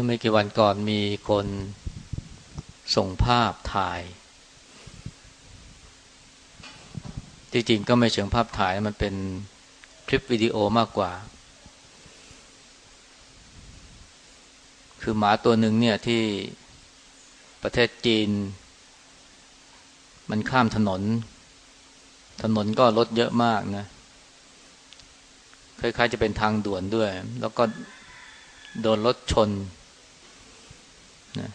มื่อไม่กี่วันก่อนมีคนส่งภาพถ่าย จริงๆก็ไม่เชิงภาพถ่ายมันเป็นคลิปวิดีโอมากกว่า คือหมาตัวหนึ่งเนี่ยที่ประเทศจีน มันข้ามถนน ถนนก็รถเยอะมากนะ คล้ายๆจะเป็นทางด่วนด้วย แล้วก็โดนรถชน นะ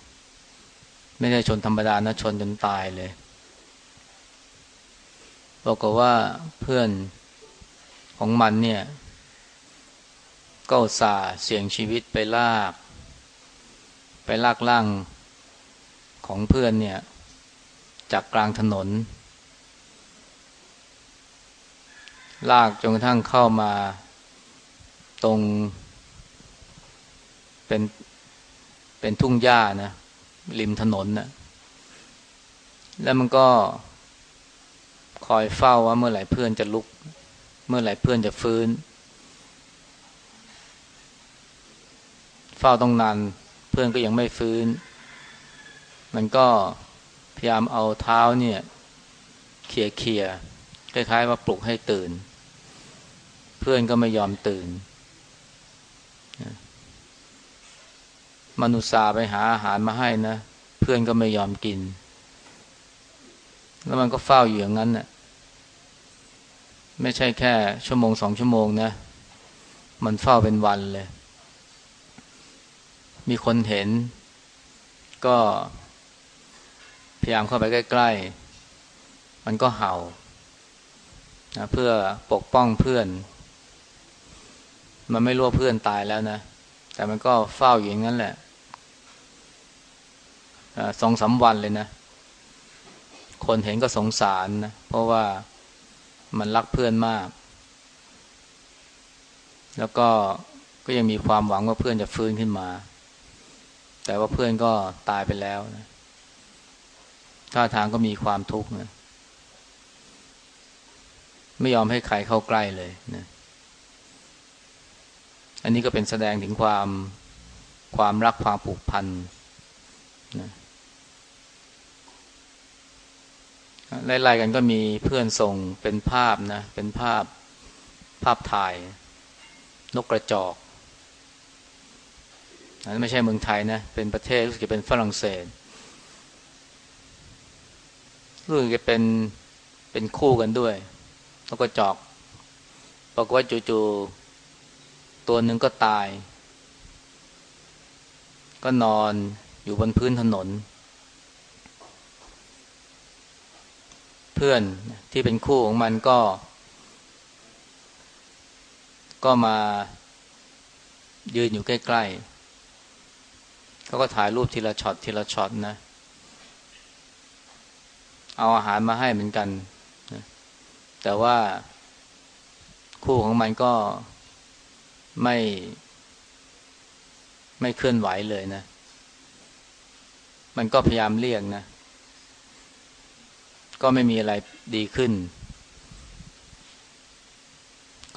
ไม่ได้ชนธรรมดานะชนจนตายเลยบอกว่าเพื่อนของมันเนี่ย ก็สาเสี่ยงชีวิตไปลาก ไปลากล่างของเพื่อนเนี่ย จากกลางถนน ลากจนกระทั่งเข้ามาตรง เป็น เป็นทุ่งหญ้านะริมถนนนะแล้วมันก็คอยเฝ้าว่าเมื่อไหร่เพื่อนจะลุก เมื่อไหร่เพื่อนจะฟื้น เฝ้าต้องนานเพื่อนก็ยังไม่ฟื้น มันก็พยายามเอาเท้าเนี่ยเขี่ยเขี่ยคล้ายๆว่าปลุกให้ตื่น เพื่อนก็ไม่ยอมตื่น มนุษย์าไปหาอาหารมาให้นะ เพื่อนก็ไม่ยอมกิน แล้วมันก็เฝ้าอยู่อย่างนั้นนะ่ะไม่ใช่แค่ชั่วโมงสองชั่วโมงนะ มันเฝ้าเป็นวันเลย มีคนเห็น ก็พยายามเข้าไปใกล้ ๆ มันก็เห่านะเพื่อปกป้องเพื่อน มันไม่รู้ว่าเพื่อนตายแล้วนะ แต่มันก็เฝ้าอยู่อย่างนั้นแหละ สองสาวันเลยนะ คนเห็นก็สงสารนะ เพราะว่ามันรักเพื่อนมาก แล้วก็ก็ยังมีความหวังว่าเพื่อนจะฟื้นขึ้นมา แต่ว่าเพื่อนก็ตายไปแล้วนะท่าทางก็มีความทุกข์นะไม่ยอมให้ใครเข้าใกล้เลยนะอันนี้ก็เป็นแสดงถึงความความรักความผูกพันนะ ไล่ๆกันก็มีเพื่อนส่งเป็นภาพนะ เป็นภาพภาพถ่าย นกกระจอกอันนั้นไม่ใช่เมืองไทยนะ เป็นประเทศรู้สึกจะเป็นฝรั่งเศสรู้สึกจะเป็นเป็นคู่กันด้วย นกกระจอกบอกว่าจู่ๆตัวหนึ่งก็ตาย ก็นอนอยู่บนพื้นถนน พื่อนที่เป็นคู่ของมันก็ ก็มายืนอยู่ใกล้ๆเขาก็ถ่ายรูปทีละช็อตทีละช็อตนะ เอาอาหารมาให้เหมือนกัน แต่ว่าคู่ของมันก็ไม่ ไม่เคลื่อนไหวเลยนะ มันก็พยายามเรียกนะ ก็ไม่มีอะไรดีขึ้น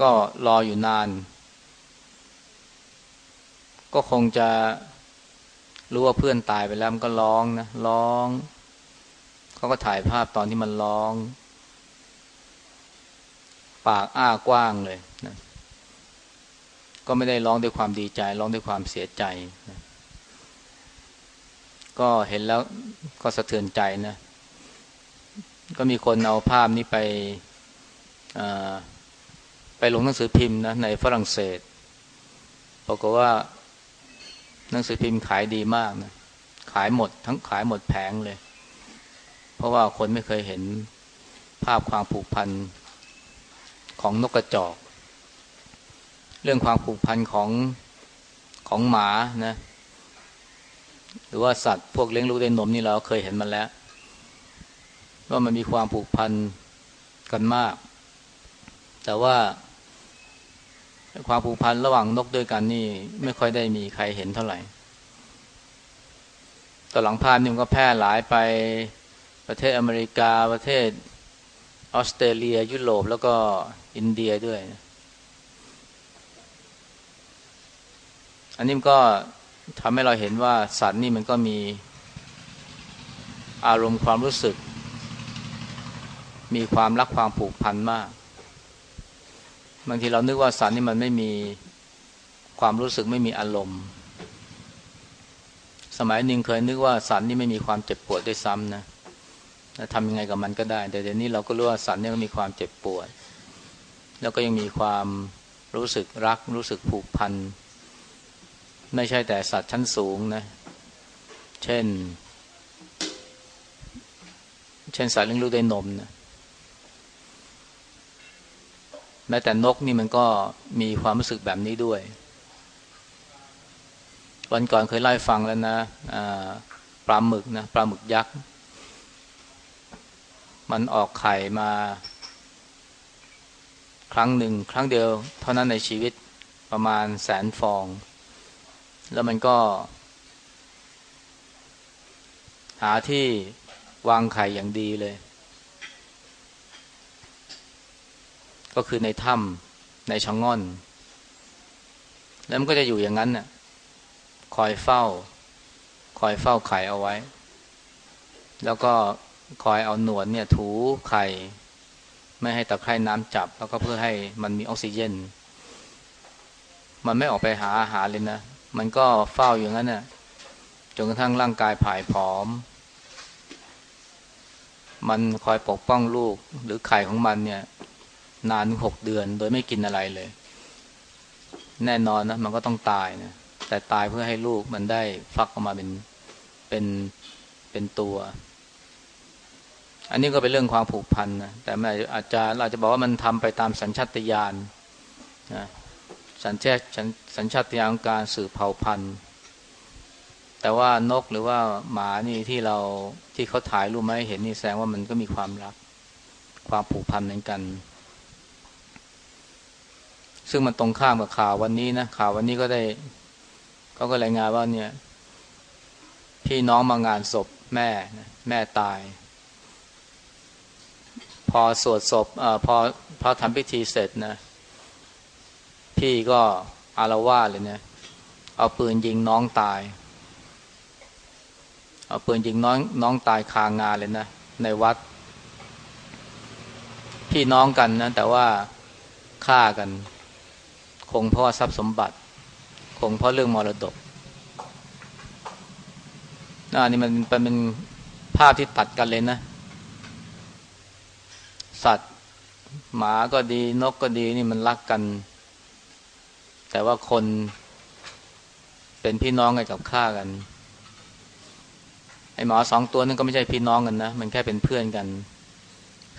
ก็รออยู่นาน ก็คงจะรู้ว่าเพื่อนตายไปแล้วมันก็ร้องนะร้องเขาก็ถ่ายภาพตอนที่มันร้อง ปากอ้ากว้างเลยนะก็ไม่ได้ร้องด้วยความดีใจ ร้องด้วยความเสียใจนะก็เห็นแล้วก็สะเทือนใจนะ ก็มีคนเอาภาพนี้ไปไปลงหนังสือพิมพ์นะในฝรั่งเศสบอกว่าหนังสือพิมพ์ขายดีมากนะขายหมดทั้งขายหมดแผงเลย เพราะว่าคนไม่เคยเห็นภาพความผูกพันของนกกระจอก เรื่องความผูกพันของของหมานะ หรือว่าสัตว์พวกเลี้ยงลูกด้วยนมนี่เราเคยเห็นมาแล้ว ว่ามันมีความผูกพันกันมาก แต่ว่าความผูกพันระหว่างนกด้วยกันนี่ไม่ค่อยได้มีใครเห็นเท่าไหร่ต่อหลังพานนี่มันก็แพร่หลายไปประเทศอเมริกาประเทศออสเตรเลีย ยุโรปแล้วก็อินเดียด้วย อันนี้มันก็ทำให้เราเห็นว่าสัตว์นี่มันก็มีอารมณ์ความรู้สึก มีความรักความผูกพันมาก บางทีเรานึกว่าสัตว์นี่มันไม่มีความรู้สึกไม่มีอารมณ์ สมัยหนึ่งเคยนึกว่าสัตว์นี่ไม่มีความเจ็บปวดด้วยซ้ำนะทำยังไงกับมันก็ได้ แต่เดี๋ยวนี้เราก็รู้ว่าสัตว์นี่ก็มีความเจ็บปวด แล้วก็ยังมีความรู้สึกรัก รู้สึกผูกพัน ไม่ใช่แต่สัตว์ชั้นสูงนะ เช่น เช่นสัตว์เลี้ยงลูกด้วยนมนะ แม้แต่นกนี่มันก็มีความรู้สึกแบบนี้ด้วย วันก่อนเคยไล่ฟังแล้วนะปลาหมึกนะปลาหมึกยักษ์ มันออกไข่มา ครั้งหนึ่ง ครั้งเดียว เท่านั้นในชีวิตประมาณแสนฟอง แล้วมันก็ หาที่วางไข่อย่างดีเลย ก็คือในถ้ำในช่องง่อน แล้วมันก็จะอยู่อย่างนั้นน่ะ คอยเฝ้า คอยเฝ้าไข่เอาไว้ แล้วก็คอยเอาหนวดเนี่ย ถูไข่ไม่ให้ตะไคร่น้ำจับ แล้วก็เพื่อให้มันมีออกซิเจน มันไม่ออกไปหาอาหารเลยนะ มันก็เฝ้าอย่างนั้นน่ะจนกระทั่งร่างกายผายผอม มันคอยปกป้องลูกหรือไข่ของมันเนี่ย นานหกเดือน โดยไม่กินอะไรเลย แน่นอนนะมันก็ต้องตายนะแต่ตายเพื่อให้ลูกมันได้ฟักออกมาเป็นเป็นเป็นตัว อันนี้ก็เป็นเรื่องความผูกพันนะแต่ไม่อาจจะเราจะบอกว่ามันทำไปตามสัญชาตญาณนะสัญชาตสัญชาตญาณการสืบเผ่าพันธุ์ แต่ว่านกหรือว่าหมานี่ที่เราที่เขาถ่ายรูปมาให้เห็นนี่แสดงว่ามันก็มีความรัก ความผูกพันเหมือนกัน ซึ่งมันตรงข้ามกับข่าววันนี้นะข่าววันนี้ก็ได้เขาก็รายงานว่าเนี่ย พี่น้องมางานศพแม่แม่ตาย พอสวดศพอพอพอทำพิธีเสร็จนะ พี่ก็อารวาสเลยเนะเอาปืนยิงน้องตาย เอาปืนยิงน้องน้องตายคางานเลยนะในวัด พี่น้องกันนะ แต่ว่าฆ่ากัน คงเพราะทรัพย์สมบัติ คงเพราะเรื่องมรดกน,นี่มันเป็นภาพที่ตัดกันเลยนะ สัตว์ หมาก็ดีนกก็ดีนี่มันรักกัน แต่ว่าคนเป็นพี่น้องกันกับฆ่ากันไอหมาสองตัวนั้นก็ไม่ใช่พี่น้องกันนะ มันแค่เป็นเพื่อนกัน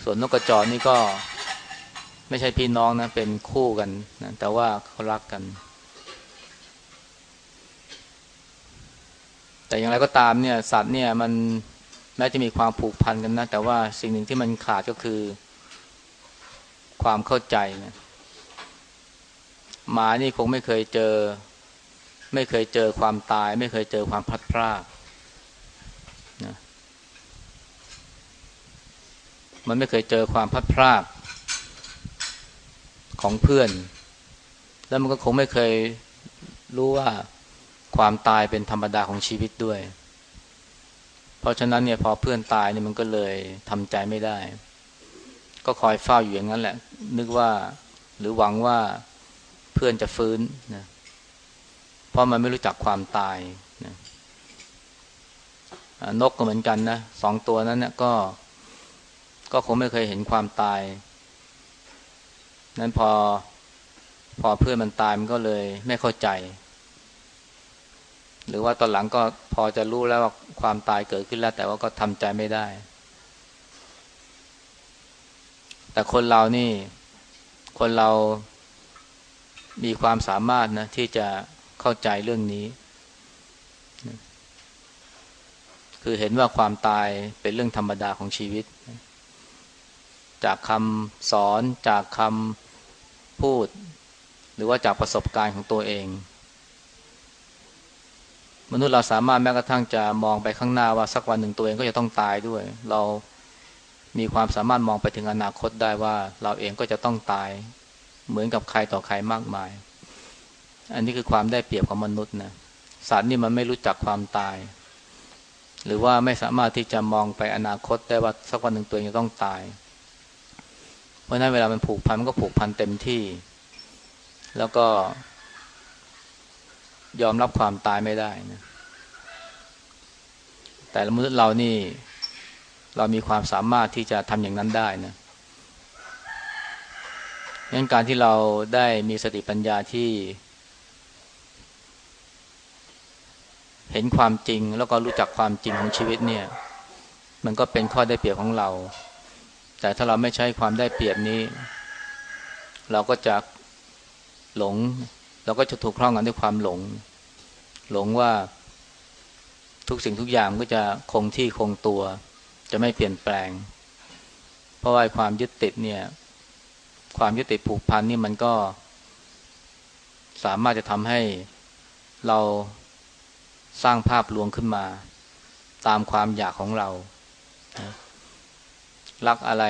ส่วนนกกระจอกนี่ก็ ไม่ใช่พี่น้องนะเป็นคู่กันนะแต่ว่าเขารักกัน แต่อย่างไรก็ตามเนี่ยสัตว์เนี่ยมันแม้จะมีความผูกพันกันนะ แต่ว่าสิ่งหนึ่งที่มันขาดก็คือ ความเข้าใจนะหมานี่คงไม่เคยเจอ ไม่เคยเจอความตาย ไม่เคยเจอความพัดพรากนะมันไม่เคยเจอความพัดพราก ของเพื่อน แล้วมันก็คงไม่เคยรู้ว่าความตายเป็นธรรมดาของชีวิตด้วย เพราะฉะนั้นเนี่ยพอเพื่อนตายเนี่ยมันก็เลยทำใจไม่ได้ ก็คอยเฝ้าอยู่อย่างนั้นแหละ นึกว่าหรือหวังว่าเพื่อนจะฟื้นนะเพราะมันไม่รู้จักความตายนะนกก็เหมือนกันนะสองตัวนั้นเนี่ยก็ ก็คงไม่เคยเห็นความตาย นั้นพอพอเพื่อนมันตายมันก็เลยไม่เข้าใจ หรือว่าตอนหลังก็พอจะรู้แล้วว่าความตายเกิดขึ้นแล้ว แต่ว่าก็ทำใจไม่ได้ แต่คนเรานี่ คนเรามีความสามารถนะที่จะเข้าใจเรื่องนี้ คือเห็นว่าความตายเป็นเรื่องธรรมดาของชีวิต จากคำสอนจากคำ พูด หรือว่าจากประสบการณ์ของตัวเอง มนุษย์เราสามารถแม้กระทั่งจะมองไปข้างหน้าว่าสักวันหนึ่งตัวเองก็จะต้องตายด้วย เรามีความสามารถมองไปถึงอนาคตได้ว่าเราเองก็จะต้องตาย เหมือนกับใครต่อใครมากมาย อันนี้คือความได้เปรียบของมนุษย์นะสัตว์นี่มันไม่รู้จักความตาย หรือว่าไม่สามารถที่จะมองไปอนาคตได้ว่าสักวันหนึ่งตัวเองจะต้องตาย เพราะนั้นเวลามันผูกพันมันก็ผูกพันเต็มที่ แล้วก็ ยอมรับความตายไม่ได้นะแต่มนุษย์เรานี่ เรามีความสามารถที่จะทำอย่างนั้นได้นะงั้นการที่เราได้มีสติปัญญาที่ เห็นความจริงแล้วก็รู้จักความจริงของชีวิตเนี่ย มันก็เป็นข้อได้เปรียบของเรา แต่ถ้าเราไม่ใช้ความได้เปรียบนี้ เราก็จะหลง เราก็จะถูกคล้องกันด้วยความหลง หลงว่าทุกสิ่งทุกอย่างก็จะคงที่คงตัว จะไม่เปลี่ยนแปลง เพราะว่าความยึดติดเนี่ย ความยึดติดผูกพันนี่มันก็ สามารถจะทำให้เราสร้างภาพลวงขึ้นมา ตามความอยากของเรา รักอะไร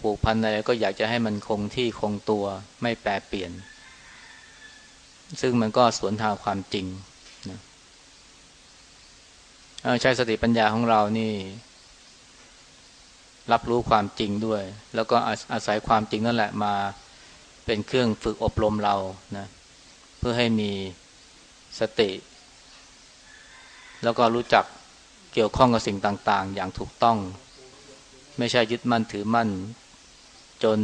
ผูกพันอะไรก็อยากจะให้มันคงที่คงตัวไม่แปรเปลี่ยน ซึ่งมันก็สวนทางความจริงนะใช้สติปัญญาของเรานี่ รับรู้ความจริงด้วย แล้วก็อาศัยความจริงนั่นแหละมาเป็นเครื่องฝึกอบรมเรานะเพื่อให้มีสติ แล้วก็รู้จักเกี่ยวข้องกับสิ่งต่าง ๆ อย่างถูกต้อง ไม่ใช่ยึดมั่นถือมั่น จน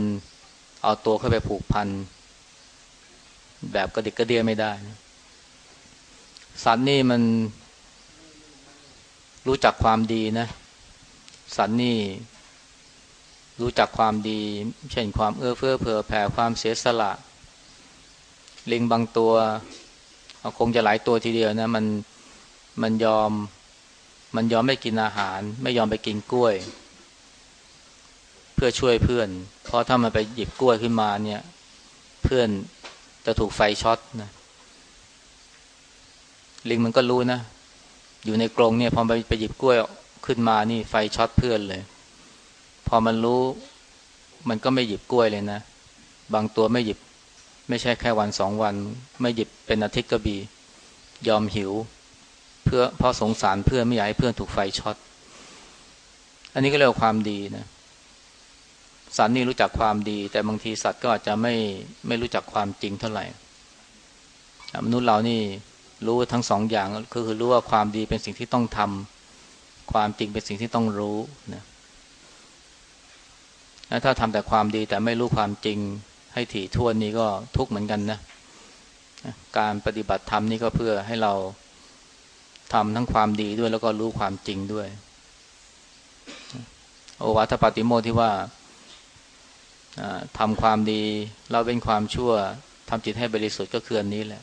เอาตัวเข้าไปผูกพัน แบบกระดิกกระเดียไม่ได้นะสัตว์นี่มันรู้จักความดีนะ สัตว์นี่รู้จักความดี เช่นความเอื้อเฟื้อเผื่อแผ่ความเสียสละ ลิงบางตัวคงจะหลายตัวทีเดียวนะมันมันยอม มันยอมไม่กินอาหาร ไม่ยอมไปกินกล้วย เพื่อช่วยเพื่อน เพราะถ้ามันไปหยิบกล้วยขึ้นมาเนี่ย เพื่อนจะถูกไฟช็อตนะลิงมันก็รู้นะ อยู่ในกรงเนี่ยพอไปไปหยิบกล้วยขึ้นมานี่ไฟช็อตเพื่อนเลย พอมันรู้ มันก็ไม่หยิบกล้วยเลยนะ บางตัวไม่หยิบ ไม่ใช่แค่วันสองวัน ไม่หยิบเป็นอาทิตย์ก็บียอมหิว เพื่อเพราะสงสารเพื่อนไม่อยากให้เพื่อนถูกไฟช็อตอันนี้ก็เรียกว่าความดีนะ สัตว์นี่รู้จักความดี แต่บางทีสัตว์ก็อาจจะไม่ไม่รู้จักความจริงเท่าไหร่มนุษย์เรานี่รู้ทั้งสองอย่างก็คือรู้ว่าความดีเป็นสิ่งที่ต้องทำความจริงเป็นสิ่งที่ต้องรู้นะถ้าทำแต่ความดีแต่ไม่รู้ความจริงให้ถี่ถ้วนนี้ก็ทุกข์เหมือนกันนะการปฏิบัติธรรมนี่ก็เพื่อให้เราทำทั้งความดีด้วยแล้วก็รู้ความจริงด้วย โอวาทปฏิโมที่ว่า ทำความดีเราเป็นความชั่วทำจิตให้บริสุทธิ์ก็คืออันนี้แหละ